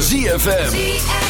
ZFM.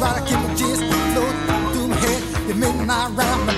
I keep my kiss flow through my head. The midnight rhyme.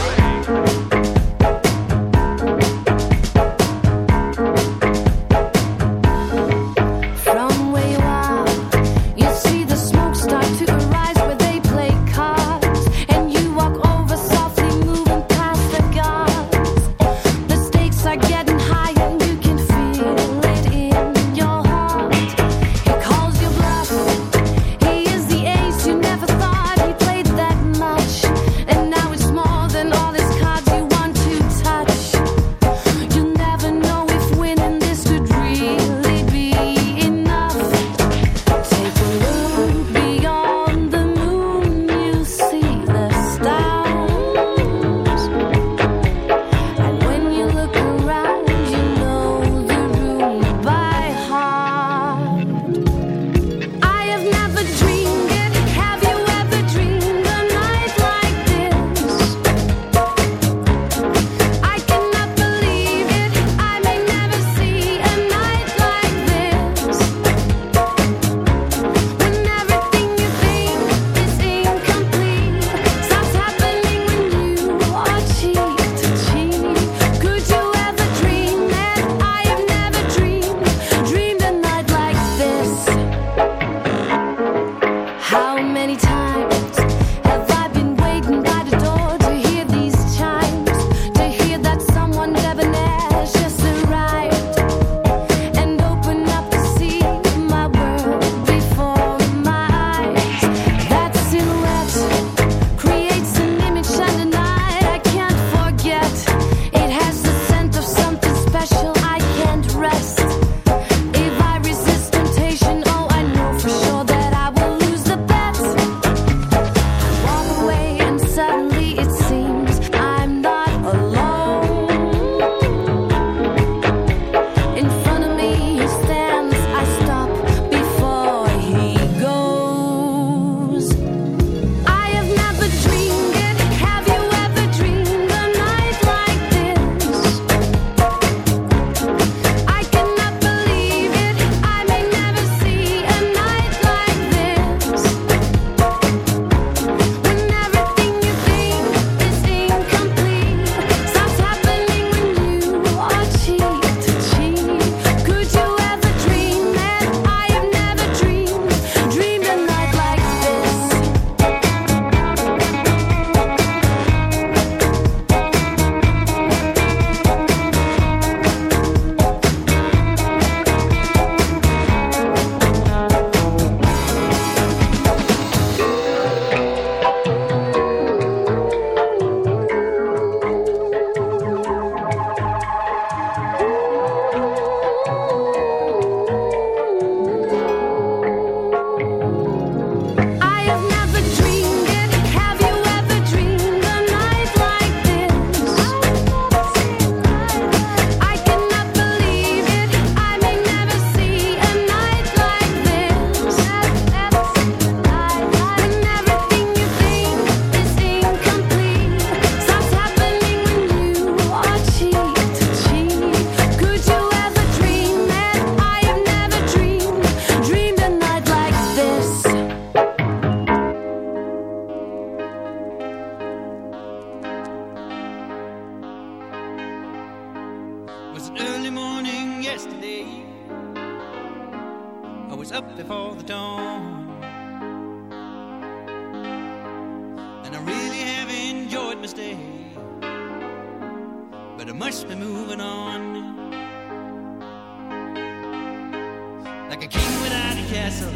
king without a castle,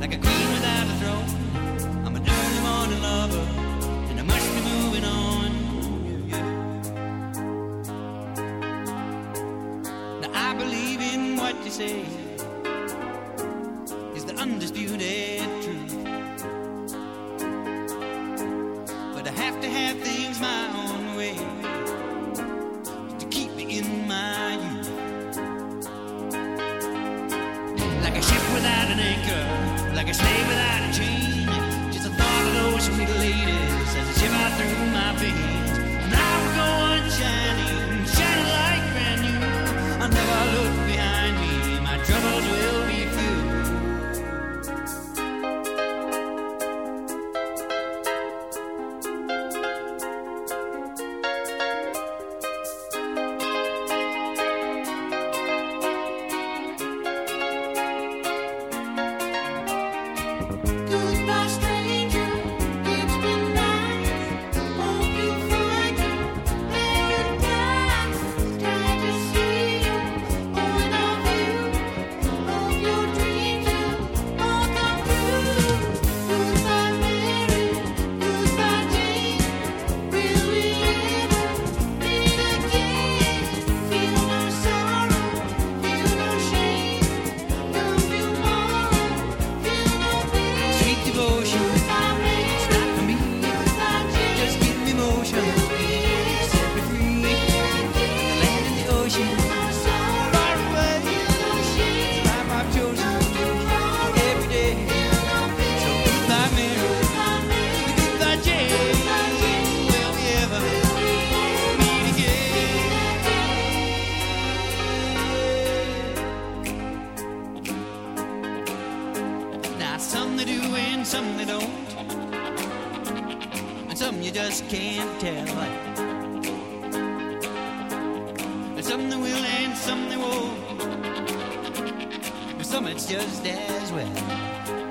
like a queen without a throne. I'm an early morning lover, and I must be moving on. Now I believe in what you say. just can't tell. Some they will and some they won't, but some it's just as well.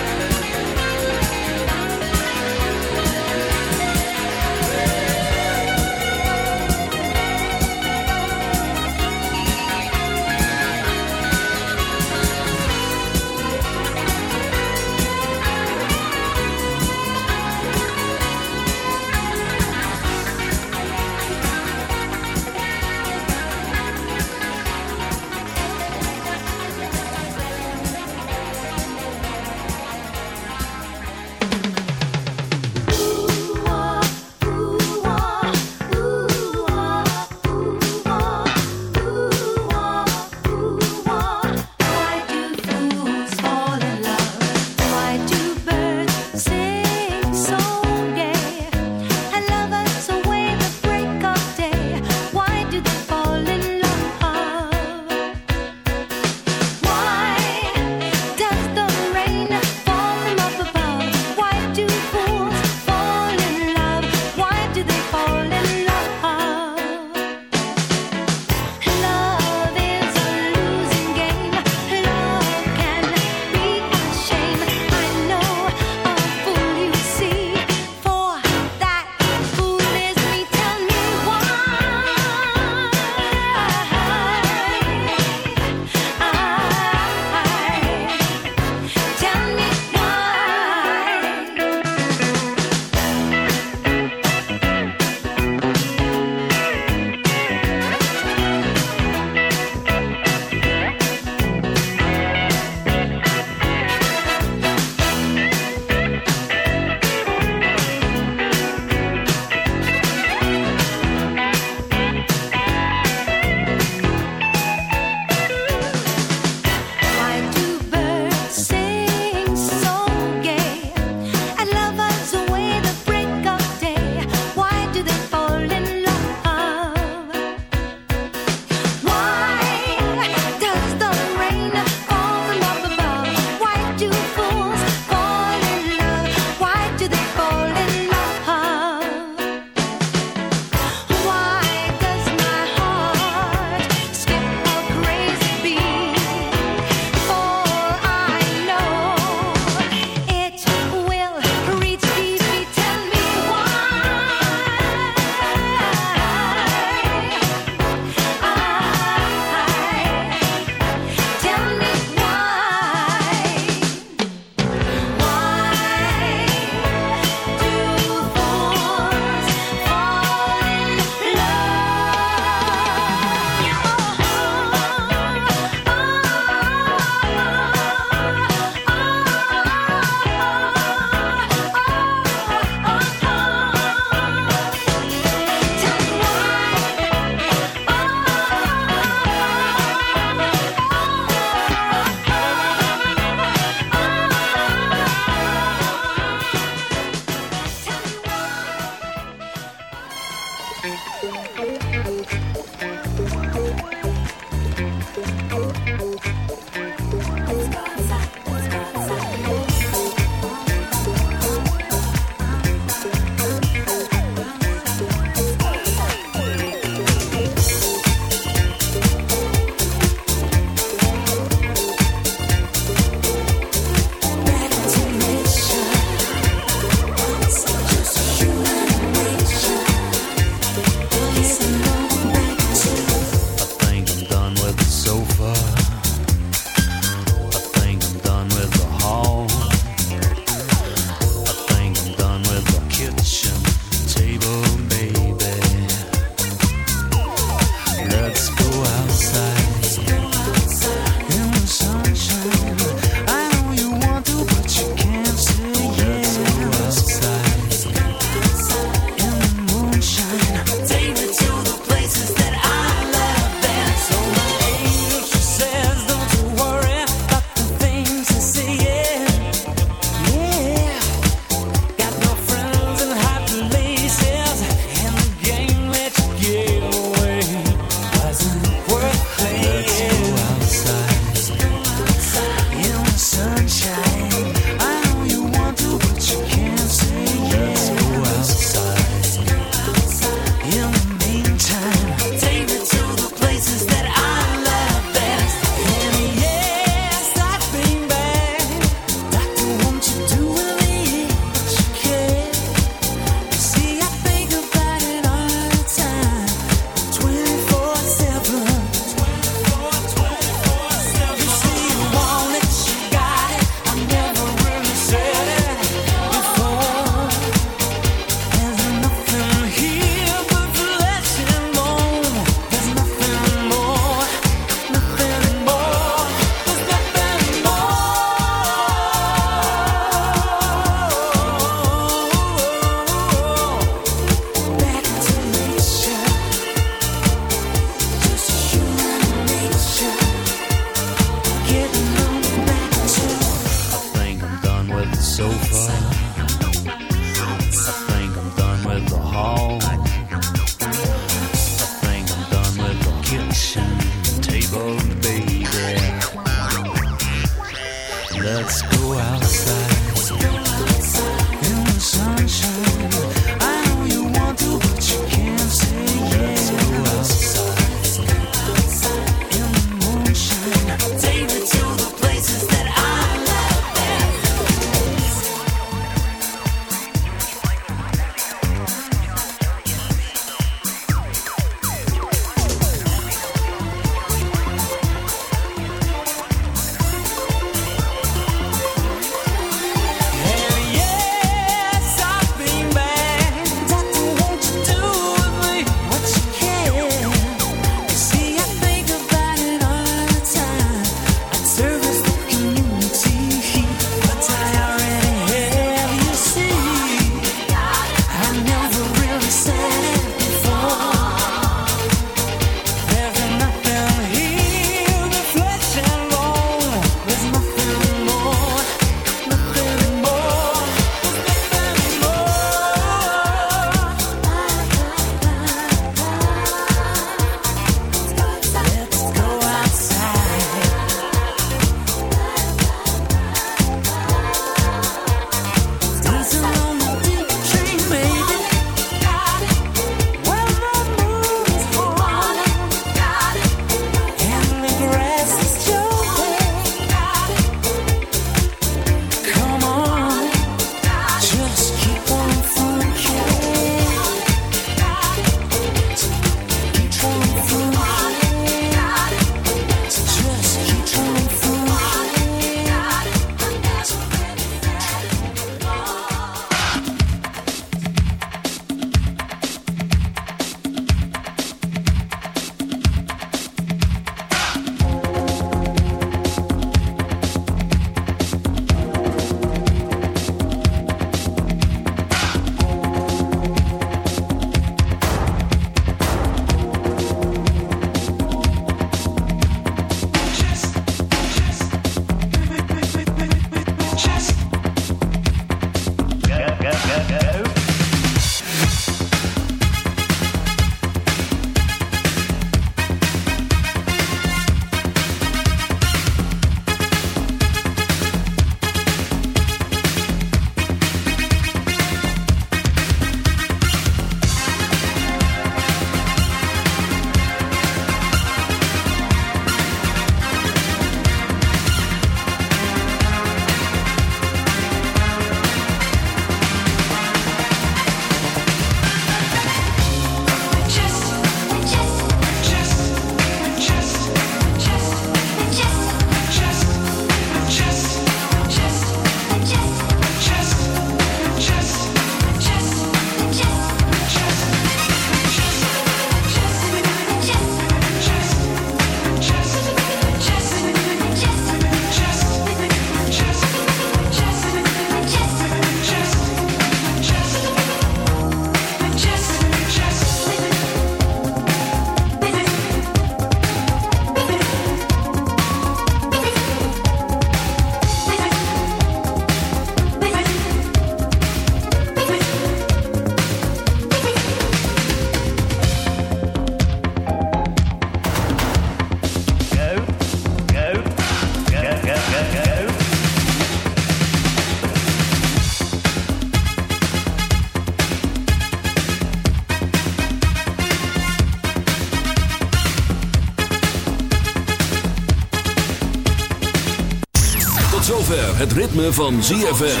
Het ritme van ZFM.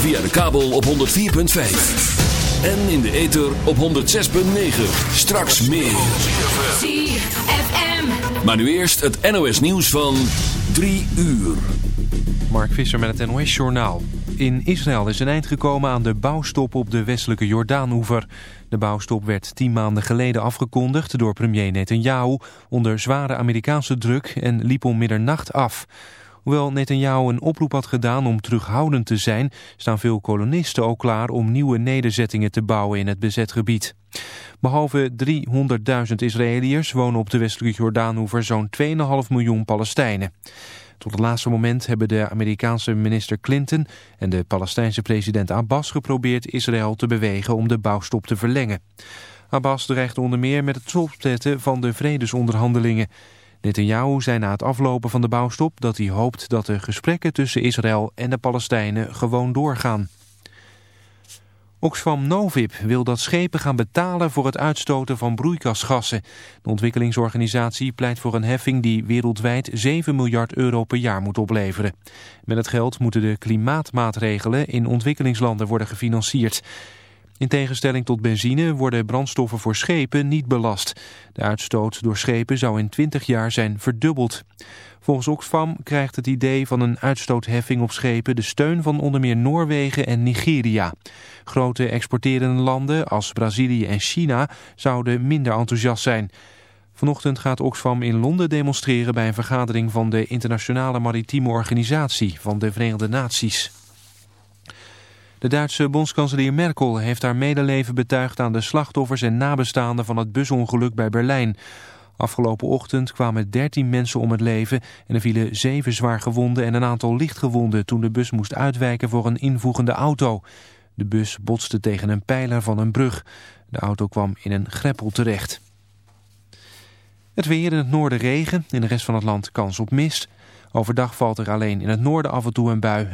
Via de kabel op 104.5. En in de ether op 106.9. Straks meer. ZFM. Maar nu eerst het NOS nieuws van 3 uur. Mark Visser met het NOS-journaal. In Israël is een eind gekomen aan de bouwstop op de westelijke Jordaanoever. De bouwstop werd tien maanden geleden afgekondigd door premier Netanyahu... onder zware Amerikaanse druk en liep om middernacht af. Hoewel Netanyahu een oproep had gedaan om terughoudend te zijn... staan veel kolonisten ook klaar om nieuwe nederzettingen te bouwen in het bezet gebied. Behalve 300.000 Israëliërs wonen op de westelijke Jordaanoever zo'n 2,5 miljoen Palestijnen. Tot het laatste moment hebben de Amerikaanse minister Clinton en de Palestijnse president Abbas geprobeerd Israël te bewegen om de bouwstop te verlengen. Abbas dreigt onder meer met het stopzetten van de vredesonderhandelingen. Netanyahu zei na het aflopen van de bouwstop dat hij hoopt dat de gesprekken tussen Israël en de Palestijnen gewoon doorgaan. Oxfam Novib wil dat schepen gaan betalen voor het uitstoten van broeikasgassen. De ontwikkelingsorganisatie pleit voor een heffing die wereldwijd 7 miljard euro per jaar moet opleveren. Met het geld moeten de klimaatmaatregelen in ontwikkelingslanden worden gefinancierd. In tegenstelling tot benzine worden brandstoffen voor schepen niet belast. De uitstoot door schepen zou in 20 jaar zijn verdubbeld. Volgens Oxfam krijgt het idee van een uitstootheffing op schepen de steun van onder meer Noorwegen en Nigeria. Grote exporterende landen als Brazilië en China zouden minder enthousiast zijn. Vanochtend gaat Oxfam in Londen demonstreren bij een vergadering van de Internationale Maritieme Organisatie van de Verenigde Naties. De Duitse bondskanselier Merkel heeft haar medeleven betuigd aan de slachtoffers en nabestaanden van het busongeluk bij Berlijn. Afgelopen ochtend kwamen 13 mensen om het leven en er vielen zeven zwaar gewonden en een aantal lichtgewonden toen de bus moest uitwijken voor een invoegende auto. De bus botste tegen een pijler van een brug. De auto kwam in een greppel terecht. Het weer in het noorden regen, in de rest van het land kans op mist. Overdag valt er alleen in het noorden af en toe een bui.